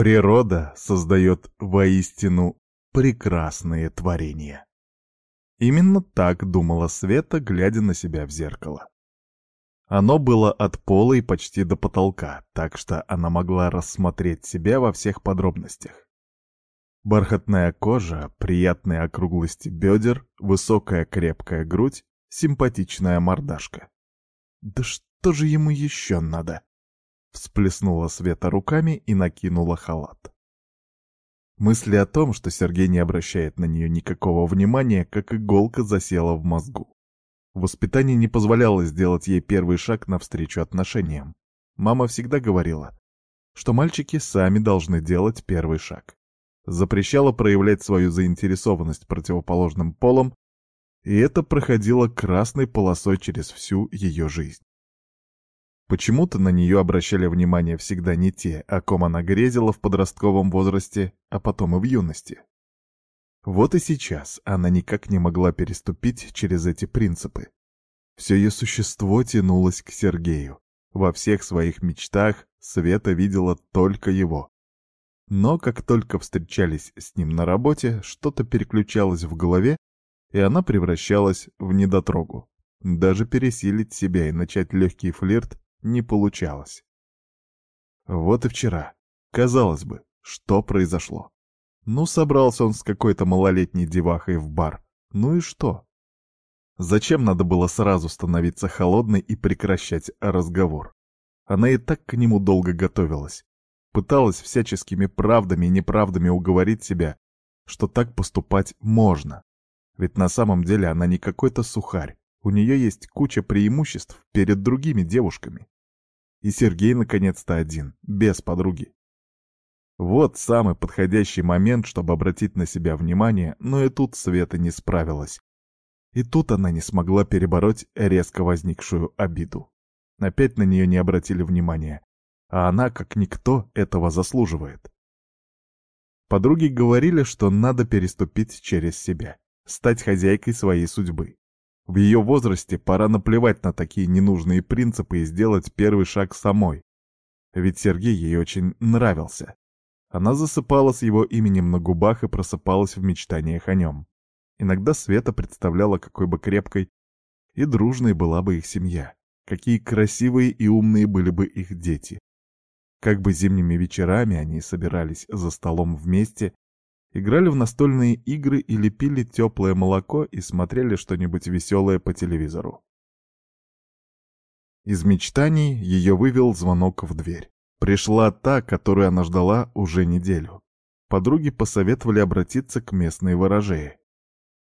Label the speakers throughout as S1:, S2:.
S1: Природа создает воистину прекрасные творения. Именно так думала Света, глядя на себя в зеркало. Оно было от пола и почти до потолка, так что она могла рассмотреть себя во всех подробностях. Бархатная кожа, приятные округлости бедер, высокая крепкая грудь, симпатичная мордашка. Да что же ему еще надо? Всплеснула Света руками и накинула халат. Мысли о том, что Сергей не обращает на нее никакого внимания, как иголка засела в мозгу. Воспитание не позволяло сделать ей первый шаг навстречу отношениям. Мама всегда говорила, что мальчики сами должны делать первый шаг. Запрещала проявлять свою заинтересованность противоположным полом, и это проходило красной полосой через всю ее жизнь. Почему-то на нее обращали внимание всегда не те, о ком она грезила в подростковом возрасте, а потом и в юности. Вот и сейчас она никак не могла переступить через эти принципы. Все ее существо тянулось к Сергею. Во всех своих мечтах Света видела только его. Но как только встречались с ним на работе, что-то переключалось в голове, и она превращалась в недотрогу. Даже пересилить себя и начать легкий флирт не получалось. Вот и вчера. Казалось бы, что произошло? Ну, собрался он с какой-то малолетней девахой в бар. Ну и что? Зачем надо было сразу становиться холодной и прекращать разговор? Она и так к нему долго готовилась. Пыталась всяческими правдами и неправдами уговорить себя, что так поступать можно. Ведь на самом деле она не какой-то сухарь. У нее есть куча преимуществ перед другими девушками. И Сергей наконец-то один, без подруги. Вот самый подходящий момент, чтобы обратить на себя внимание, но и тут Света не справилась. И тут она не смогла перебороть резко возникшую обиду. Опять на нее не обратили внимания, а она, как никто, этого заслуживает. Подруги говорили, что надо переступить через себя, стать хозяйкой своей судьбы. В ее возрасте пора наплевать на такие ненужные принципы и сделать первый шаг самой. Ведь Сергей ей очень нравился. Она засыпала с его именем на губах и просыпалась в мечтаниях о нем. Иногда Света представляла, какой бы крепкой и дружной была бы их семья, какие красивые и умные были бы их дети. Как бы зимними вечерами они собирались за столом вместе играли в настольные игры или пили теплое молоко и смотрели что-нибудь веселое по телевизору. Из мечтаний ее вывел звонок в дверь. Пришла та, которую она ждала уже неделю. Подруги посоветовали обратиться к местной ворожее.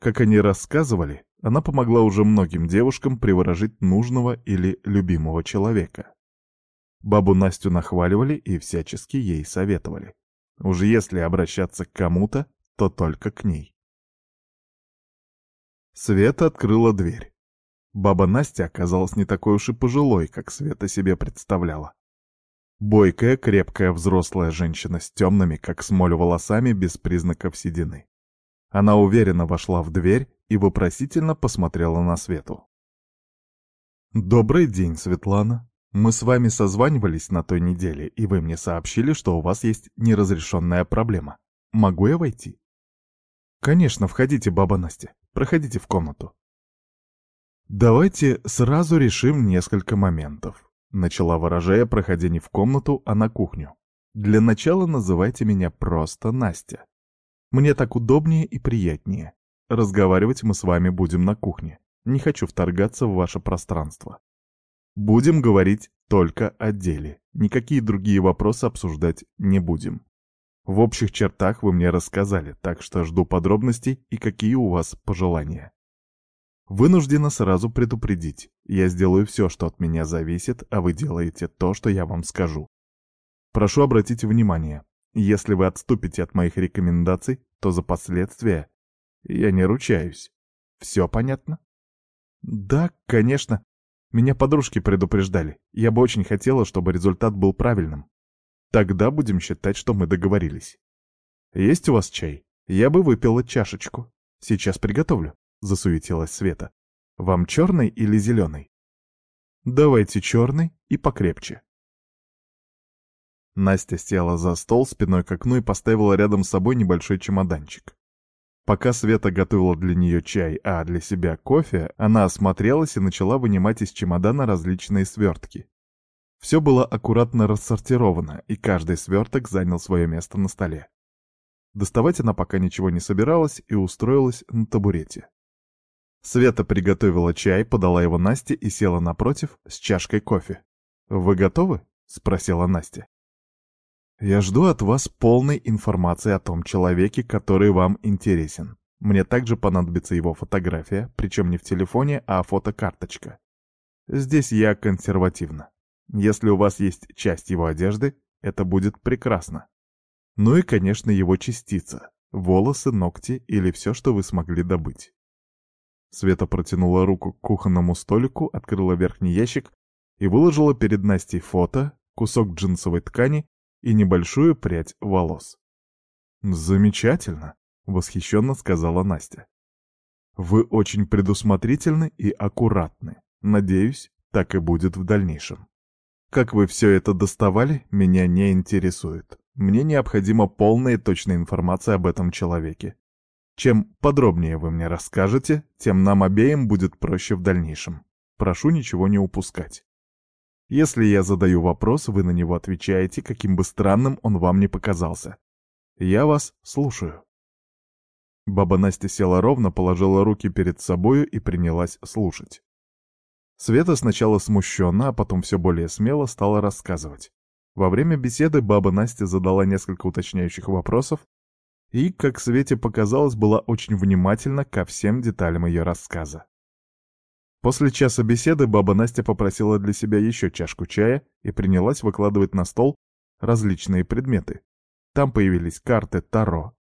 S1: Как они рассказывали, она помогла уже многим девушкам приворожить нужного или любимого человека. Бабу Настю нахваливали и всячески ей советовали. Уж если обращаться к кому-то, то только к ней. Света открыла дверь. Баба Настя оказалась не такой уж и пожилой, как Света себе представляла. Бойкая, крепкая взрослая женщина с темными, как смоль, волосами без признаков седины. Она уверенно вошла в дверь и вопросительно посмотрела на Свету. «Добрый день, Светлана», мы с вами созванивались на той неделе, и вы мне сообщили, что у вас есть неразрешенная проблема. Могу я войти? Конечно, входите, баба Настя. Проходите в комнату. Давайте сразу решим несколько моментов. Начала ворожея, проходя не в комнату, а на кухню. Для начала называйте меня просто Настя. Мне так удобнее и приятнее. Разговаривать мы с вами будем на кухне. Не хочу вторгаться в ваше пространство. Будем говорить только о деле. Никакие другие вопросы обсуждать не будем. В общих чертах вы мне рассказали, так что жду подробностей и какие у вас пожелания. Вынуждена сразу предупредить. Я сделаю все, что от меня зависит, а вы делаете то, что я вам скажу. Прошу обратить внимание, если вы отступите от моих рекомендаций, то за последствия я не ручаюсь. Все понятно? Да, конечно. Меня подружки предупреждали. Я бы очень хотела, чтобы результат был правильным. Тогда будем считать, что мы договорились. Есть у вас чай? Я бы выпила чашечку. Сейчас приготовлю, — засуетилась Света. Вам черный или зеленый? Давайте черный и покрепче. Настя села за стол спиной к окну и поставила рядом с собой небольшой чемоданчик. Пока Света готовила для нее чай, а для себя кофе, она осмотрелась и начала вынимать из чемодана различные свертки. Все было аккуратно рассортировано, и каждый сверток занял свое место на столе. Доставать она пока ничего не собиралась и устроилась на табурете. Света приготовила чай, подала его Насте и села напротив с чашкой кофе. «Вы готовы?» — спросила Настя. «Я жду от вас полной информации о том человеке, который вам интересен. Мне также понадобится его фотография, причем не в телефоне, а фотокарточка. Здесь я консервативна. Если у вас есть часть его одежды, это будет прекрасно. Ну и, конечно, его частица. Волосы, ногти или все, что вы смогли добыть. Света протянула руку к кухонному столику, открыла верхний ящик и выложила перед Настей фото, кусок джинсовой ткани и небольшую прядь волос. «Замечательно!» — восхищенно сказала Настя. «Вы очень предусмотрительны и аккуратны. Надеюсь, так и будет в дальнейшем. Как вы все это доставали, меня не интересует. Мне необходима полная и точная информация об этом человеке. Чем подробнее вы мне расскажете, тем нам обеим будет проще в дальнейшем. Прошу ничего не упускать. Если я задаю вопрос, вы на него отвечаете, каким бы странным он вам ни показался. Я вас слушаю. Баба Настя села ровно, положила руки перед собою и принялась слушать. Света сначала смущенно, а потом все более смело стала рассказывать. Во время беседы баба Настя задала несколько уточняющих вопросов, и, как Свете показалось, была очень внимательна ко всем деталям ее рассказа. После часа беседы баба Настя попросила для себя еще чашку чая и принялась выкладывать на стол различные предметы. Там появились карты Таро,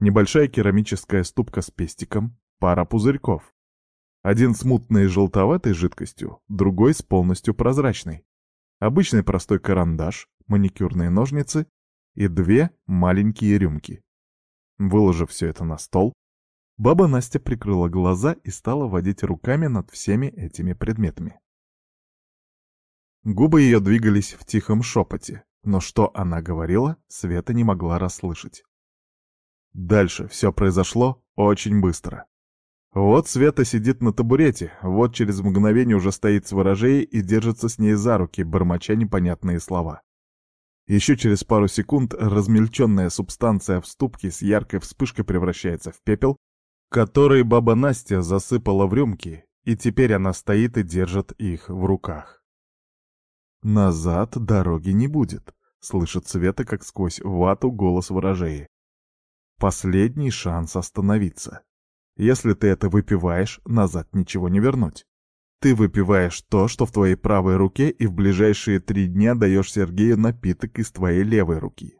S1: небольшая керамическая ступка с пестиком, пара пузырьков. Один с мутной желтоватой жидкостью, другой с полностью прозрачной. Обычный простой карандаш, маникюрные ножницы и две маленькие рюмки. Выложив все это на стол, баба Настя прикрыла глаза и стала водить руками над всеми этими предметами. Губы ее двигались в тихом шепоте, но что она говорила, Света не могла расслышать. Дальше все произошло очень быстро. Вот Света сидит на табурете, вот через мгновение уже стоит с ворожеей и держится с ней за руки, бормоча непонятные слова. Еще через пару секунд размельченная субстанция в ступке с яркой вспышкой превращается в пепел, который баба Настя засыпала в рюмки, и теперь она стоит и держит их в руках. «Назад дороги не будет», — слышит Света, как сквозь вату голос ворожеи. «Последний шанс остановиться. Если ты это выпиваешь, назад ничего не вернуть. Ты выпиваешь то, что в твоей правой руке, и в ближайшие три дня даешь Сергею напиток из твоей левой руки.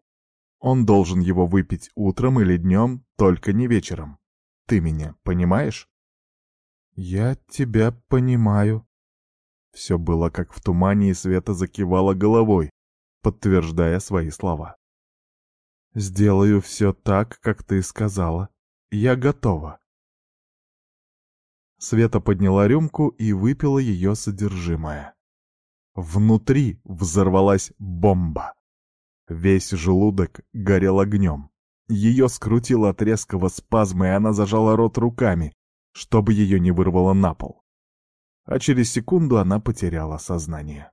S1: Он должен его выпить утром или днем, только не вечером. Ты меня понимаешь? Я тебя понимаю. Все было как в тумане, и Света закивала головой, подтверждая свои слова. Сделаю все так, как ты сказала. Я готова. Света подняла рюмку и выпила ее содержимое. Внутри взорвалась бомба. Весь желудок горел огнем. Ее скрутило от резкого спазма, и она зажала рот руками, чтобы ее не вырвало на пол. А через секунду она потеряла сознание.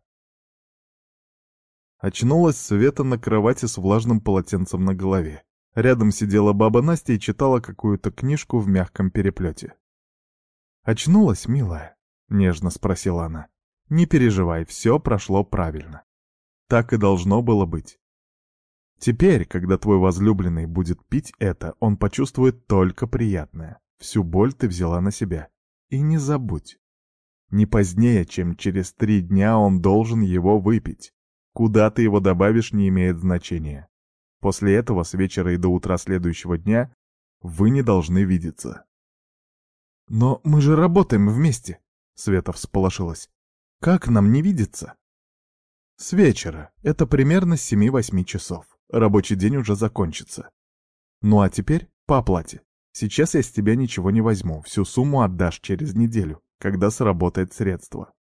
S1: Очнулась Света на кровати с влажным полотенцем на голове. Рядом сидела баба Настя и читала какую-то книжку в мягком переплете. «Очнулась, милая?» — нежно спросила она. «Не переживай, все прошло правильно. Так и должно было быть. Теперь, когда твой возлюбленный будет пить это, он почувствует только приятное. Всю боль ты взяла на себя. И не забудь. Не позднее, чем через три дня он должен его выпить. Куда ты его добавишь, не имеет значения. После этого с вечера и до утра следующего дня вы не должны видеться. «Но мы же работаем вместе!» — Света всполошилась. «Как нам не видеться?» «С вечера. Это примерно с семи-восьми часов. Рабочий день уже закончится. Ну а теперь по оплате. Сейчас я с тебя ничего не возьму, всю сумму отдашь через неделю, когда сработает средство.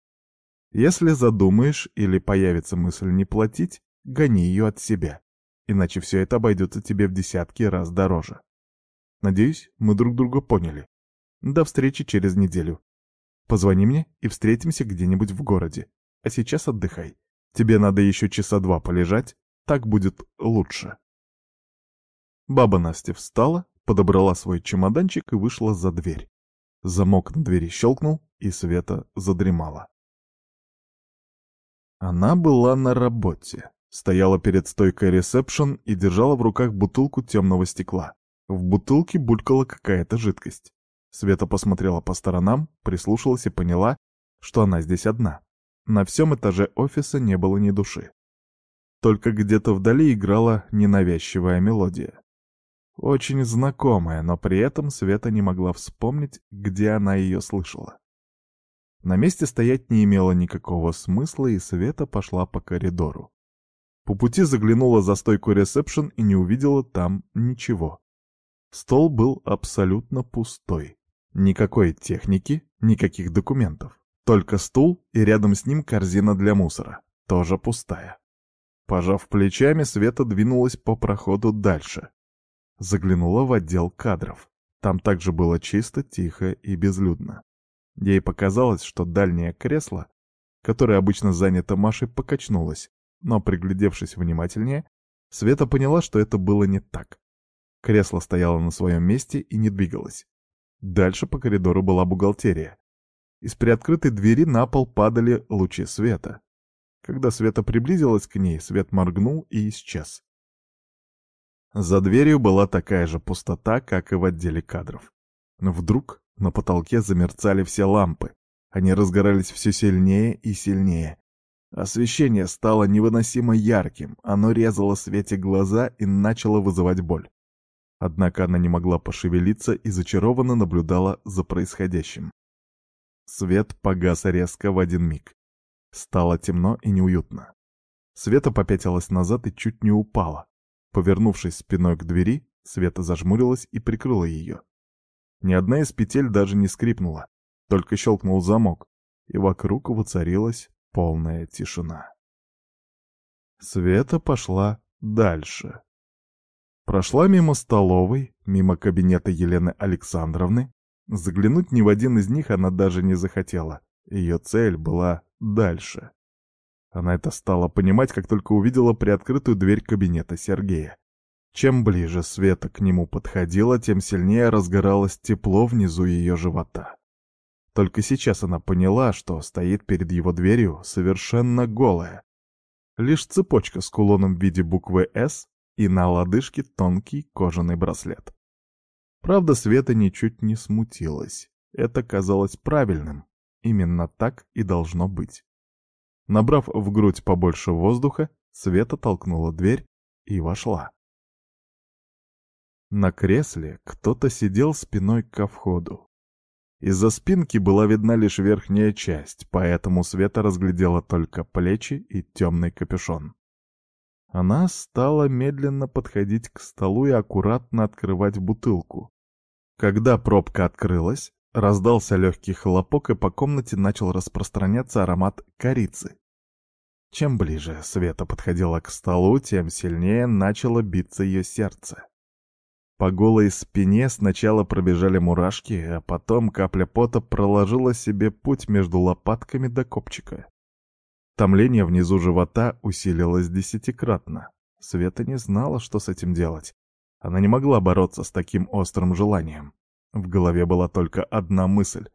S1: Если задумаешь или появится мысль не платить, гони ее от себя, иначе все это обойдется тебе в десятки раз дороже. Надеюсь, мы друг друга поняли. До встречи через неделю. Позвони мне и встретимся где-нибудь в городе. А сейчас отдыхай. Тебе надо еще часа два полежать, так будет лучше. Баба Настя встала, подобрала свой чемоданчик и вышла за дверь. Замок на двери щелкнул, и Света задремала. Она была на работе. Стояла перед стойкой ресепшн и держала в руках бутылку темного стекла. В бутылке булькала какая-то жидкость. Света посмотрела по сторонам, прислушалась и поняла, что она здесь одна. На всем этаже офиса не было ни души. Только где-то вдали играла ненавязчивая мелодия. Очень знакомая, но при этом Света не могла вспомнить, где она ее слышала. На месте стоять не имело никакого смысла, и Света пошла по коридору. По пути заглянула за стойку ресепшн и не увидела там ничего. Стол был абсолютно пустой. Никакой техники, никаких документов. Только стул и рядом с ним корзина для мусора, тоже пустая. Пожав плечами, Света двинулась по проходу дальше. Заглянула в отдел кадров. Там также было чисто, тихо и безлюдно. Ей показалось, что дальнее кресло, которое обычно занято Машей, покачнулось, но, приглядевшись внимательнее, Света поняла, что это было не так. Кресло стояло на своем месте и не двигалось. Дальше по коридору была бухгалтерия. Из приоткрытой двери на пол падали лучи света. Когда Света приблизилась к ней, свет моргнул и исчез. За дверью была такая же пустота, как и в отделе кадров. Но вдруг на потолке замерцали все лампы. Они разгорались все сильнее и сильнее. Освещение стало невыносимо ярким, оно резало Свете глаза и начало вызывать боль. Однако она не могла пошевелиться и зачарованно наблюдала за происходящим. Свет погас резко в один миг. Стало темно и неуютно. Света попятилась назад и чуть не упала. Повернувшись спиной к двери, Света зажмурилась и прикрыла ее. Ни одна из петель даже не скрипнула, только щелкнул замок, и вокруг воцарилась полная тишина. Света пошла дальше. Прошла мимо столовой, мимо кабинета Елены Александровны. Заглянуть ни в один из них она даже не захотела. Ее цель была дальше. Она это стала понимать, как только увидела приоткрытую дверь кабинета Сергея. Чем ближе Света к нему подходила, тем сильнее разгоралось тепло внизу ее живота. Только сейчас она поняла, что стоит перед его дверью совершенно голая. Лишь цепочка с кулоном в виде буквы «С» и на лодыжке тонкий кожаный браслет. Правда, Света ничуть не смутилась. Это казалось правильным. Именно так и должно быть. Набрав в грудь побольше воздуха, Света толкнула дверь и вошла. На кресле кто-то сидел спиной ко входу. Из-за спинки была видна лишь верхняя часть, поэтому Света разглядела только плечи и темный капюшон. Она стала медленно подходить к столу и аккуратно открывать бутылку. Когда пробка открылась, раздался легкий хлопок, и по комнате начал распространяться аромат корицы. Чем ближе Света подходила к столу, тем сильнее начало биться ее сердце. По голой спине сначала пробежали мурашки, а потом капля пота проложила себе путь между лопатками до копчика. Томление внизу живота усилилось десятикратно. Света не знала, что с этим делать. Она не могла бороться с таким острым желанием. В голове была только одна мысль.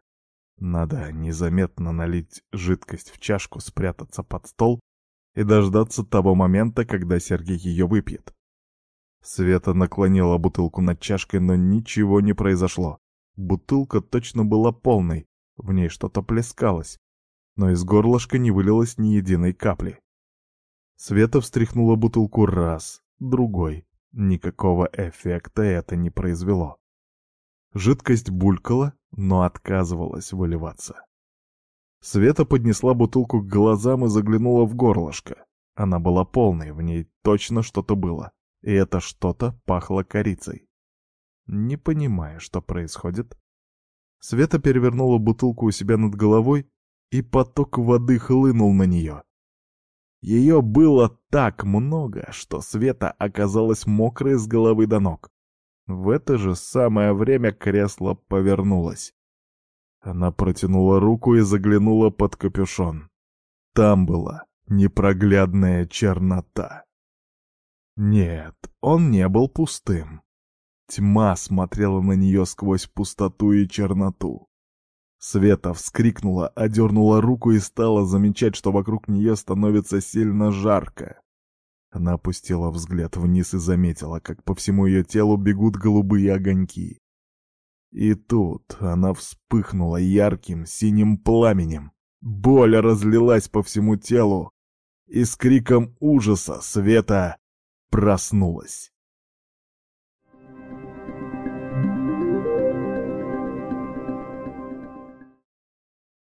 S1: Надо незаметно налить жидкость в чашку, спрятаться под стол и дождаться того момента, когда Сергей ее выпьет. Света наклонила бутылку над чашкой, но ничего не произошло. Бутылка точно была полной, в ней что-то плескалось но из горлышка не вылилось ни единой капли. Света встряхнула бутылку раз, другой. Никакого эффекта это не произвело. Жидкость булькала, но отказывалась выливаться. Света поднесла бутылку к глазам и заглянула в горлышко. Она была полной, в ней точно что-то было. И это что-то пахло корицей. Не понимая, что происходит, Света перевернула бутылку у себя над головой и поток воды хлынул на нее. Ее было так много, что Света оказалась мокрой с головы до ног. В это же самое время кресло повернулось. Она протянула руку и заглянула под капюшон. Там была непроглядная чернота. Нет, он не был пустым. Тьма смотрела на нее сквозь пустоту и черноту. Света вскрикнула, одернула руку и стала замечать, что вокруг нее становится сильно жарко. Она опустила взгляд вниз и заметила, как по всему ее телу бегут голубые огоньки. И тут она вспыхнула ярким синим пламенем. Боль разлилась по всему телу, и с криком ужаса Света проснулась.